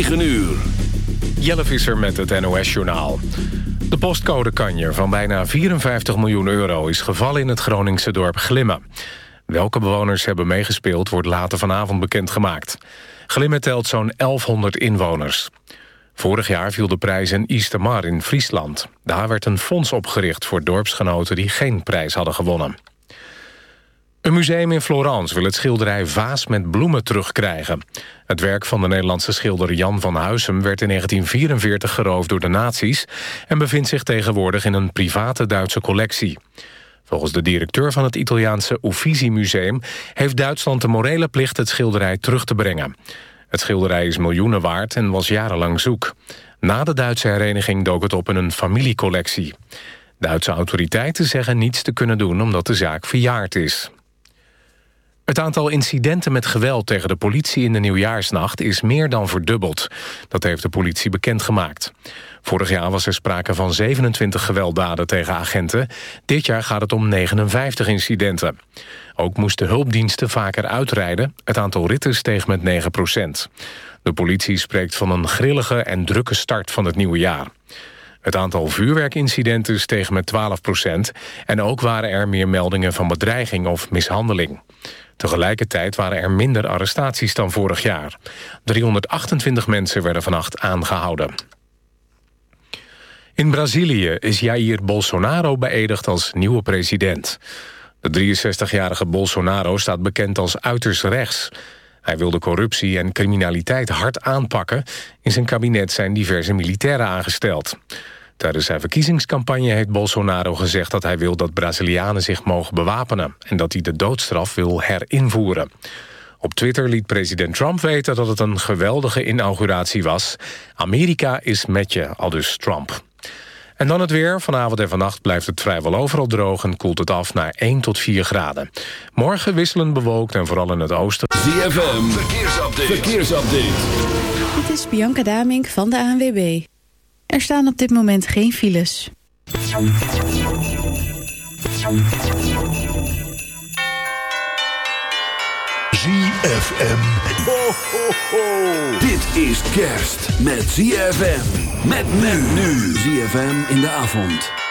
9 uur. Jelle Visser met het NOS-journaal. De postcode kanjer van bijna 54 miljoen euro... is gevallen in het Groningse dorp Glimmen. Welke bewoners hebben meegespeeld... wordt later vanavond bekendgemaakt. Glimmen telt zo'n 1100 inwoners. Vorig jaar viel de prijs in Eastermar in Friesland. Daar werd een fonds opgericht voor dorpsgenoten... die geen prijs hadden gewonnen. Een museum in Florence wil het schilderij Vaas met bloemen terugkrijgen. Het werk van de Nederlandse schilder Jan van Huysum... werd in 1944 geroofd door de nazi's... en bevindt zich tegenwoordig in een private Duitse collectie. Volgens de directeur van het Italiaanse Uffizi Museum... heeft Duitsland de morele plicht het schilderij terug te brengen. Het schilderij is miljoenen waard en was jarenlang zoek. Na de Duitse hereniging dook het op in een familiecollectie. Duitse autoriteiten zeggen niets te kunnen doen omdat de zaak verjaard is. Het aantal incidenten met geweld tegen de politie in de nieuwjaarsnacht is meer dan verdubbeld. Dat heeft de politie bekendgemaakt. Vorig jaar was er sprake van 27 gewelddaden tegen agenten. Dit jaar gaat het om 59 incidenten. Ook moesten hulpdiensten vaker uitrijden. Het aantal ritten steeg met 9 procent. De politie spreekt van een grillige en drukke start van het nieuwe jaar. Het aantal vuurwerkincidenten steeg met 12 procent... en ook waren er meer meldingen van bedreiging of mishandeling. Tegelijkertijd waren er minder arrestaties dan vorig jaar. 328 mensen werden vannacht aangehouden. In Brazilië is Jair Bolsonaro beëdigd als nieuwe president. De 63-jarige Bolsonaro staat bekend als uiterst rechts. Hij wil de corruptie en criminaliteit hard aanpakken. In zijn kabinet zijn diverse militairen aangesteld. Tijdens zijn verkiezingscampagne heeft Bolsonaro gezegd dat hij wil dat Brazilianen zich mogen bewapenen en dat hij de doodstraf wil herinvoeren. Op Twitter liet president Trump weten dat het een geweldige inauguratie was. Amerika is met je, aldus Trump. En dan het weer. Vanavond en vannacht blijft het vrijwel overal droog... en koelt het af naar 1 tot 4 graden. Morgen wisselen bewolkt en vooral in het oosten. ZFM, verkeersupdate. verkeersupdate. Dit is Bianca Damink van de ANWB. Er staan op dit moment geen files. ZFM. Ho, ho, ho. Dit is kerst met ZFM. Met men nu. ZFM in de avond.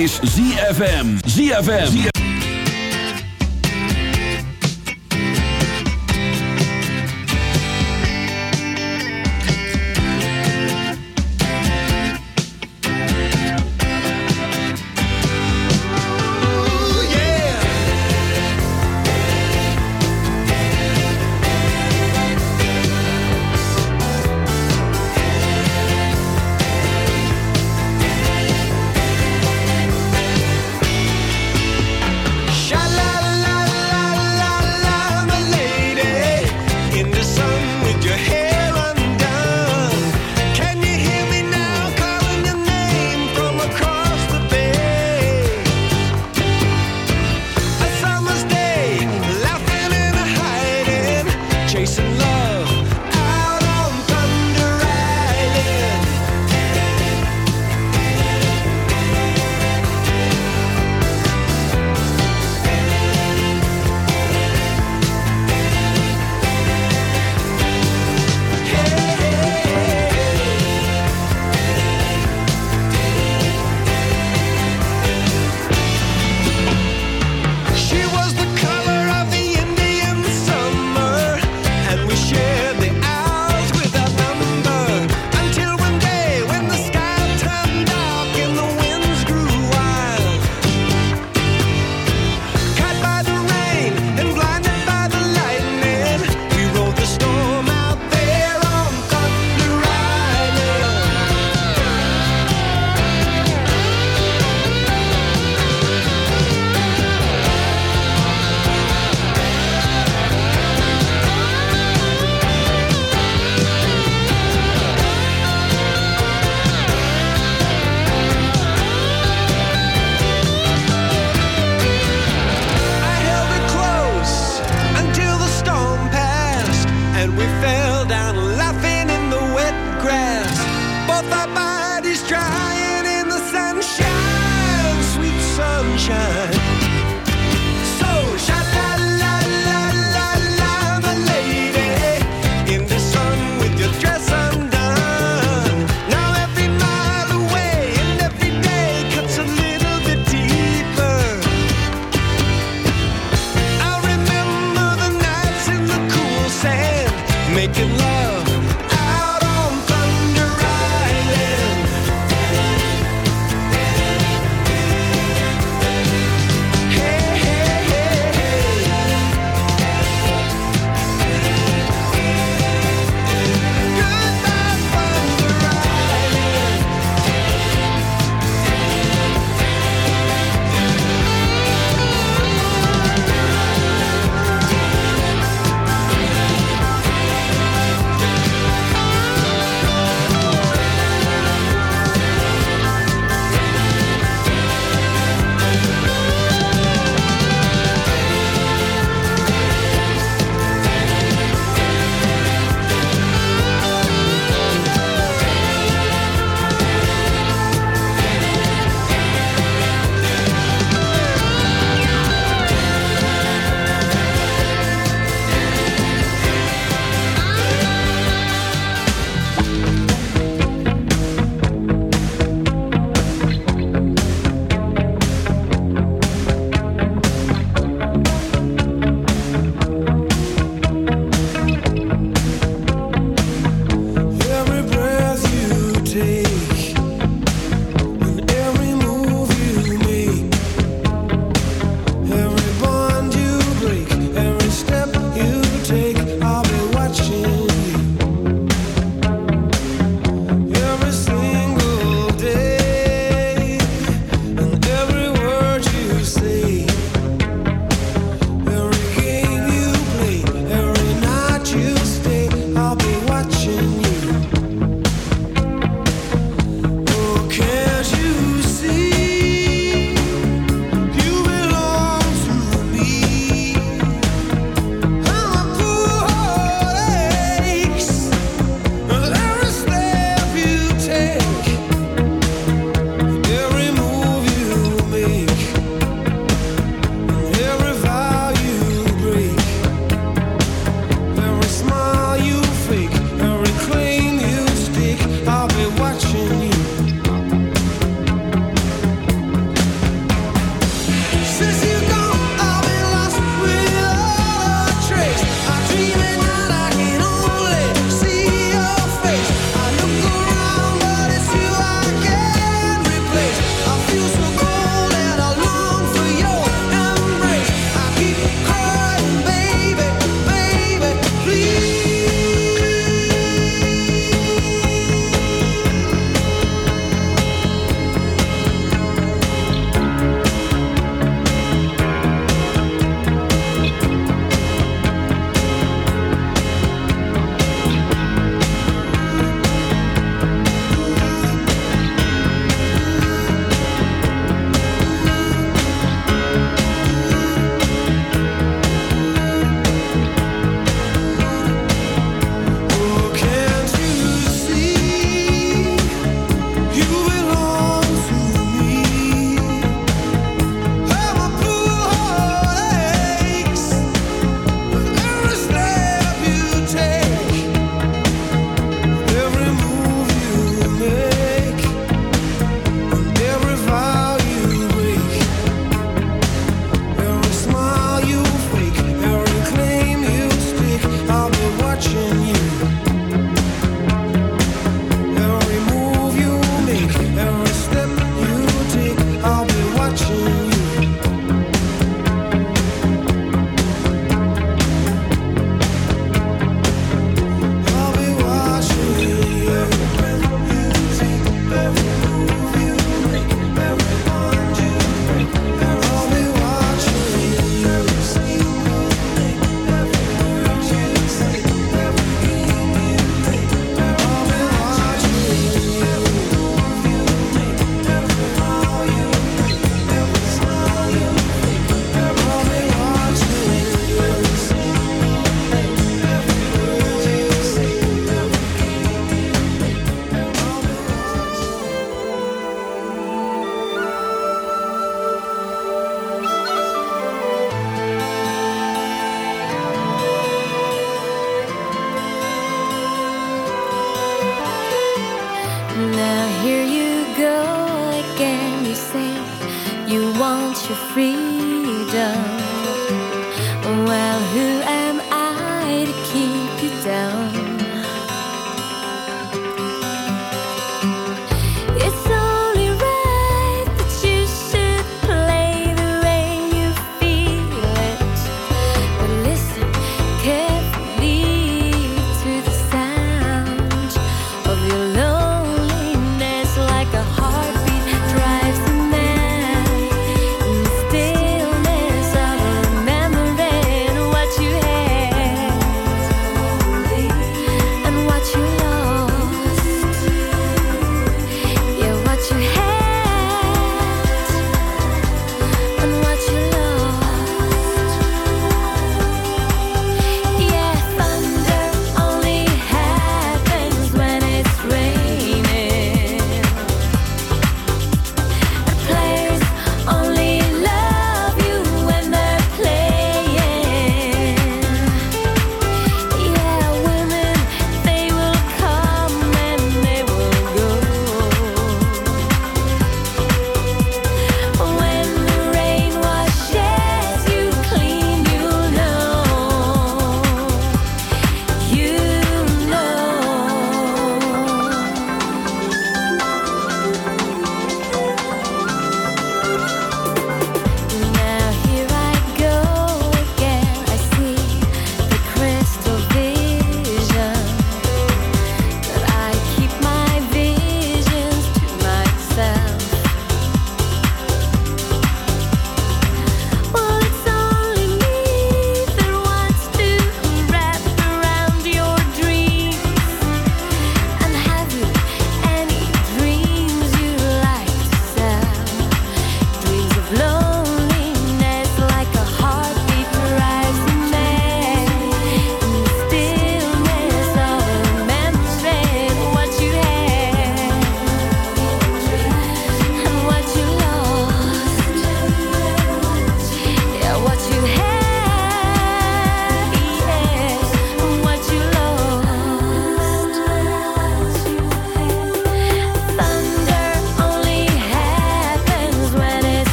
Is ZFM. ZFM. ZFM. making love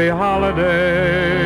happy holiday.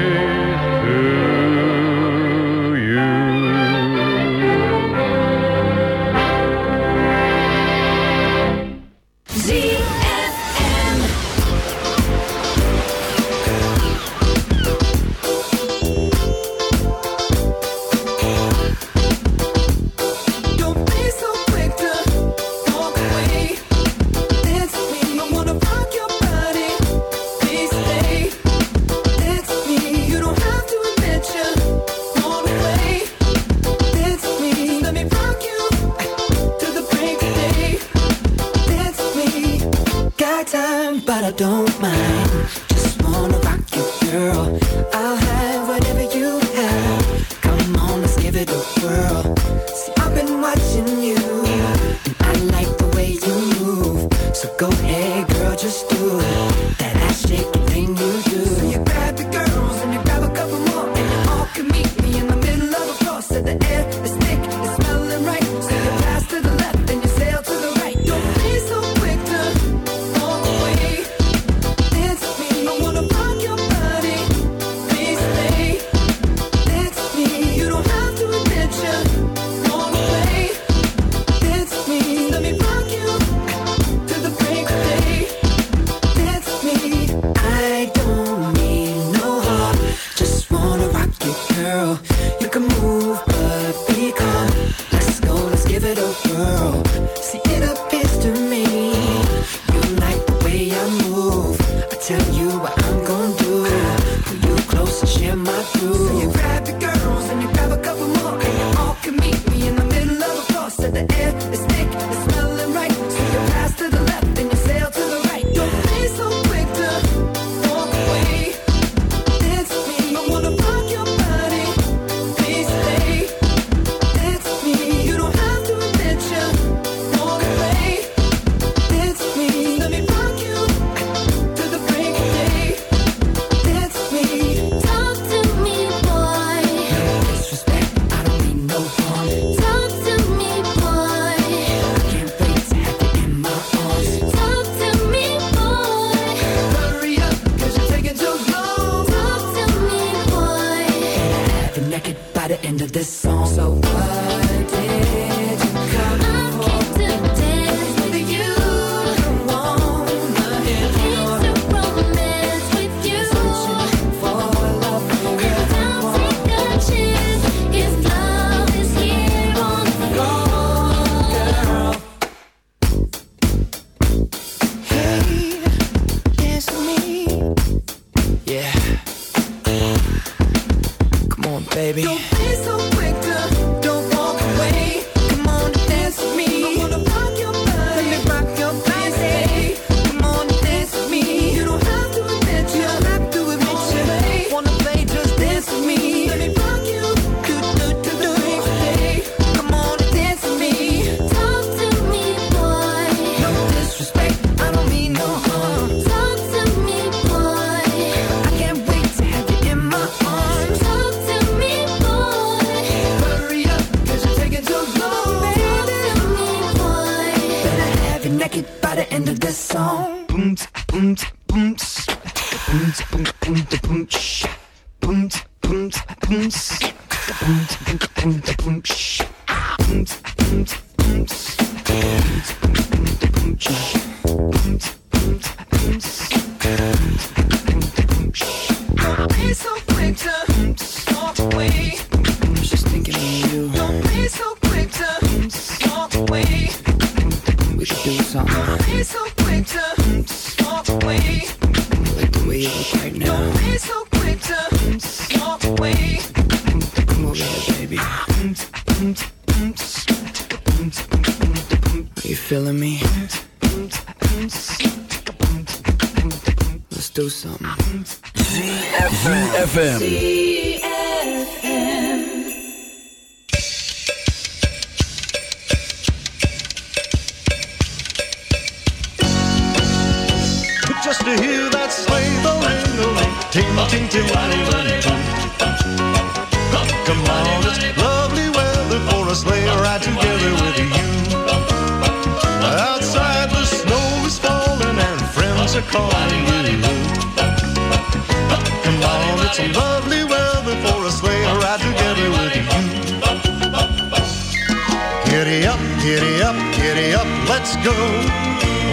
Giddy up, giddy up, let's go.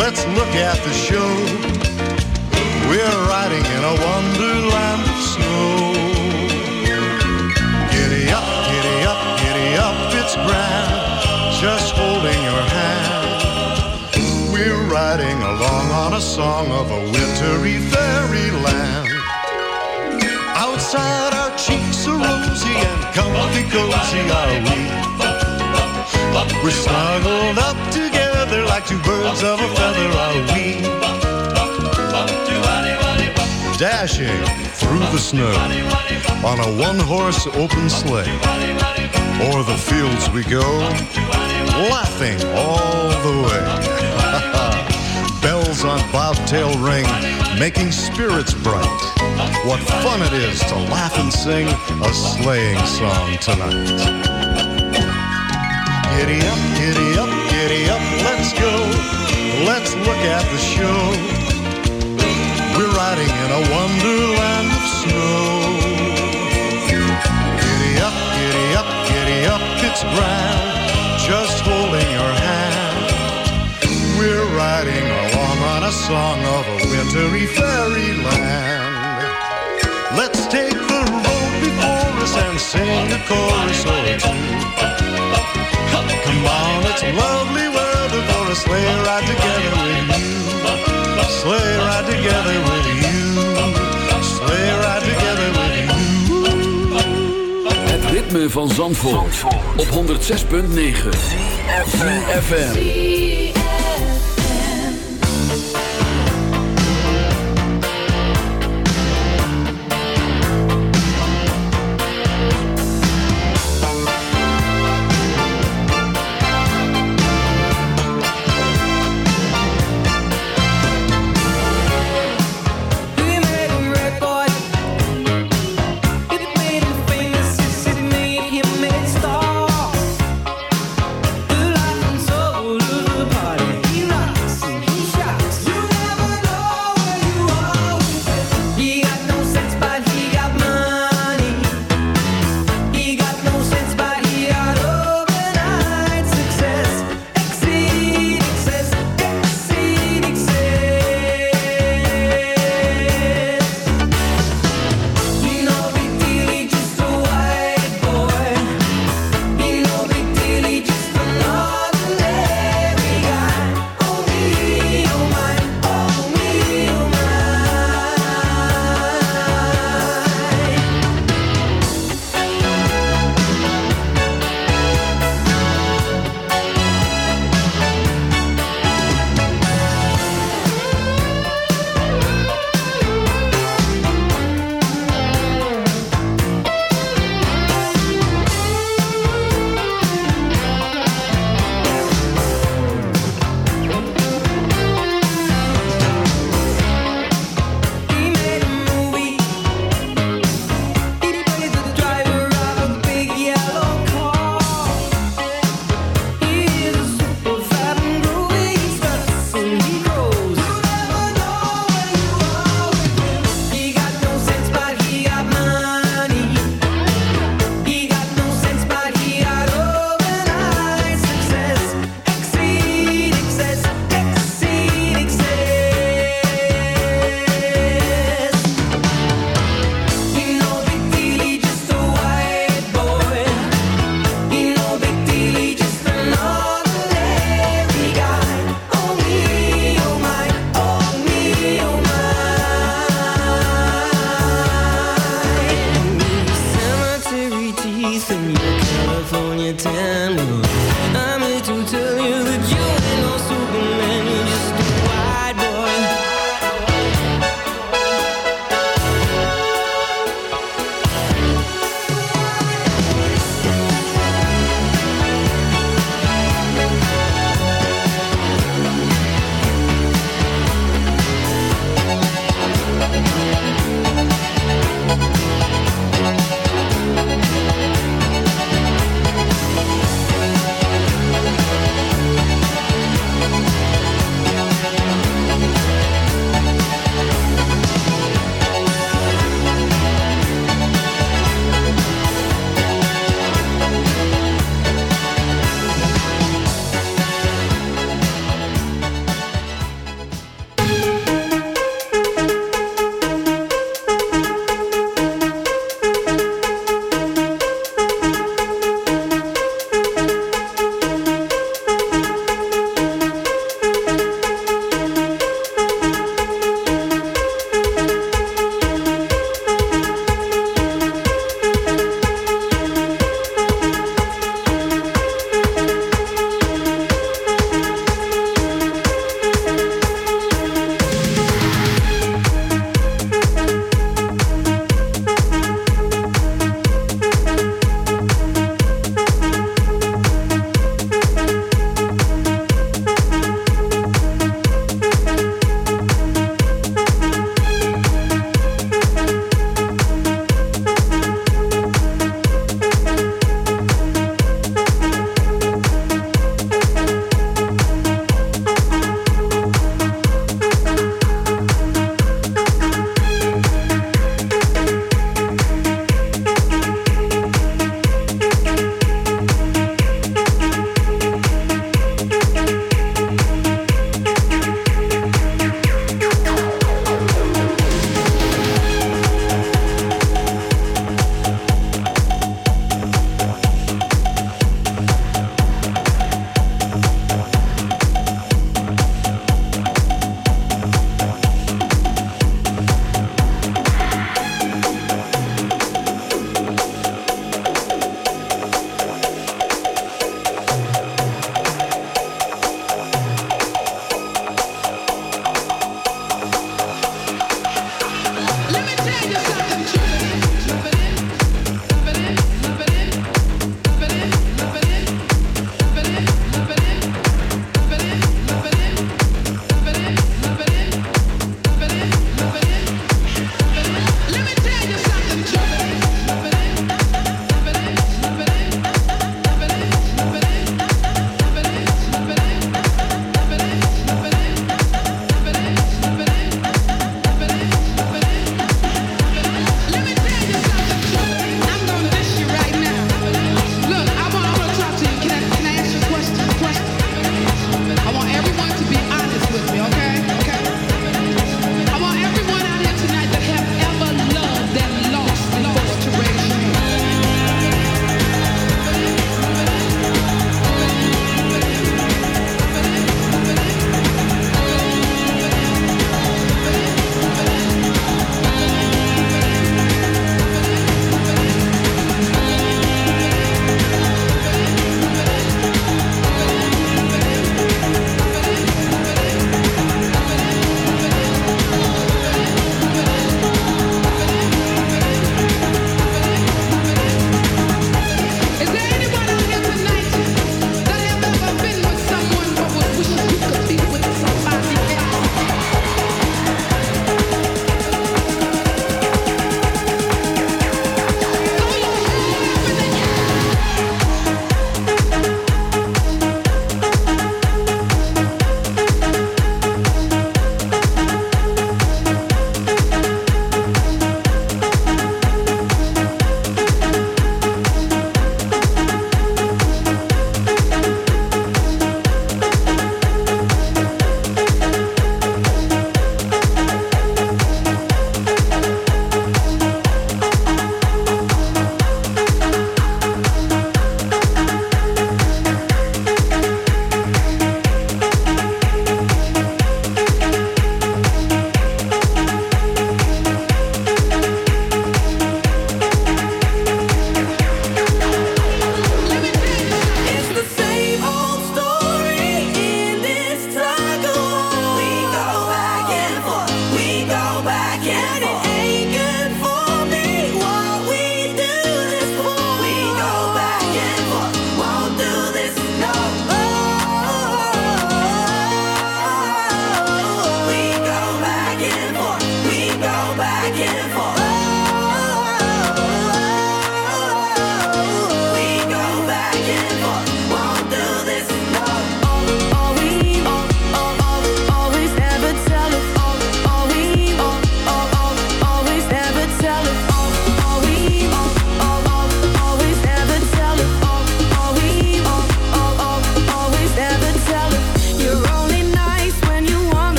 Let's look at the show. We're riding in a wonderland of snow. Giddy up, giddy up, giddy up, it's grand. Just holding your hand. We're riding along on a song of a wintry fairyland. Outside our cheeks are rosy and comfy cozy are we. We're snuggled up together like two birds of a feather are we. Dashing through the snow on a one-horse open sleigh. O'er the fields we go, laughing all the way. Bells on bobtail ring, making spirits bright. What fun it is to laugh and sing a sleighing song tonight. Giddy up, giddy up, giddy up, let's go. Let's look at the show. We're riding in a wonderland of snow. Giddy up, giddy up, giddy up, it's grand. Just holding your hand. We're riding along on a song of a wintry fairyland. Let's take the road before us and sing a chorus or two. Come on, it's lovely weather for a sleigh ride together with you. Sleigh ride together with you. Sleigh ride together with you. Het ritme van Zandvoort, op 106.9. ZFM.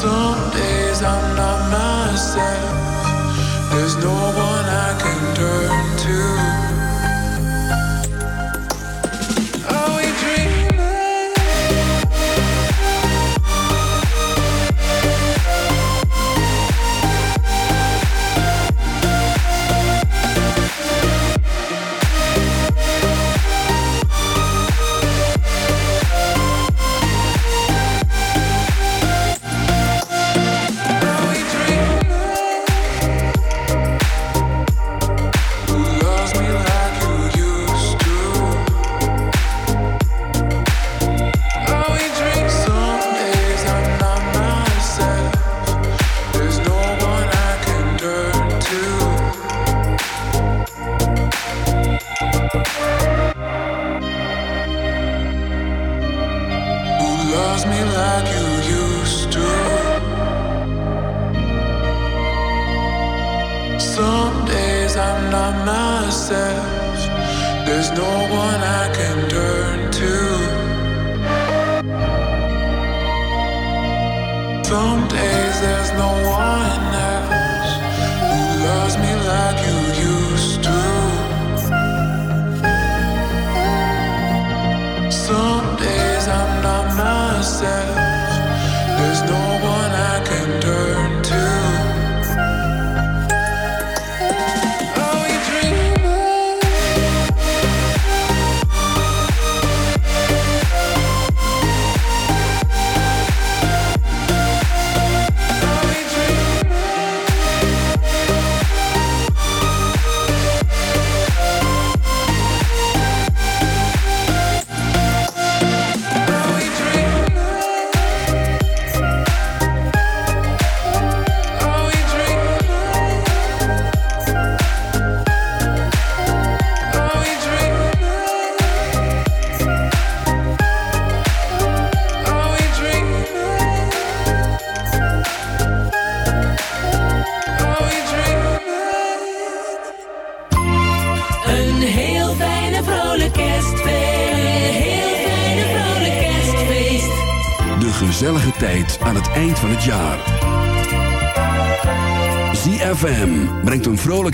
Some days I'm not myself. There's no one I can turn to.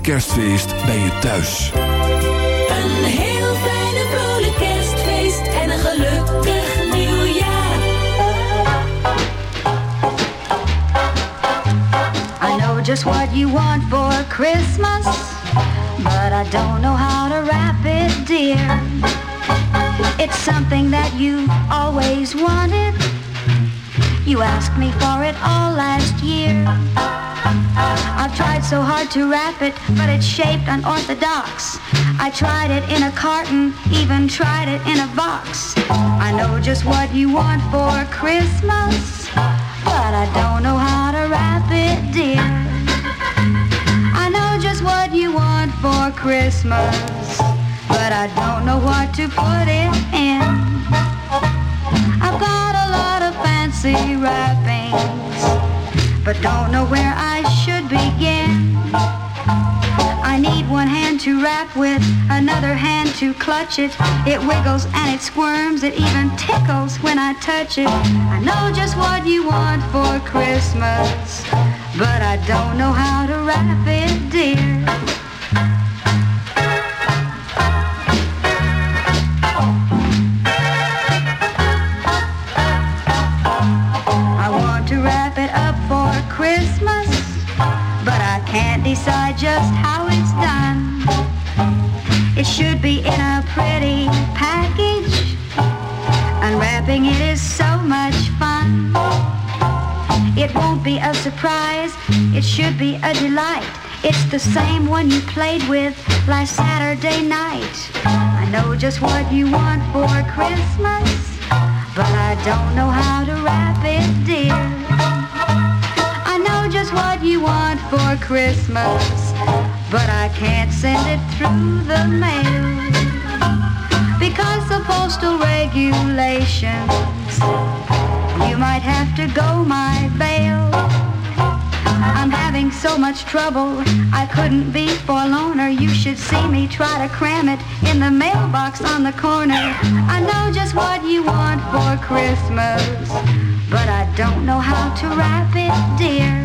Kerstfeest bij je thuis. Een heel fijne vrolijk kerstfeest. En een gelukkig nieuwjaar. I know just what you want for Christmas, but I don't know how to wrap it, dear. It's something that you always wanted. You asked me for it all last year. I've tried so hard to wrap it, but it's shaped unorthodox. I tried it in a carton, even tried it in a box. I know just what you want for Christmas, but I don't know how to wrap it, dear. I know just what you want for Christmas, but I don't know what to put it in. I've got a lot of fancy wrappings, but don't know where I should begin. I need one hand to wrap with, another hand to clutch it. It wiggles and it squirms, it even tickles when I touch it. I know just what you want for Christmas, but I don't know how to wrap it, dear. Just how it's done. It should be in a pretty package. Unwrapping it is so much fun. It won't be a surprise, it should be a delight. It's the same one you played with last Saturday night. I know just what you want for Christmas, but I don't know how to wrap it, dear. I know just what you want for Christmas, but I can't send it through the mail because of postal regulations. You might have to go my bail. I'm having so much trouble, I couldn't be forlorner. You should see me try to cram it in the mailbox on the corner. I know just what you want for Christmas, but I don't know how to wrap it, dear.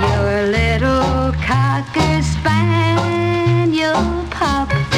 Your little cocker spaniel pup.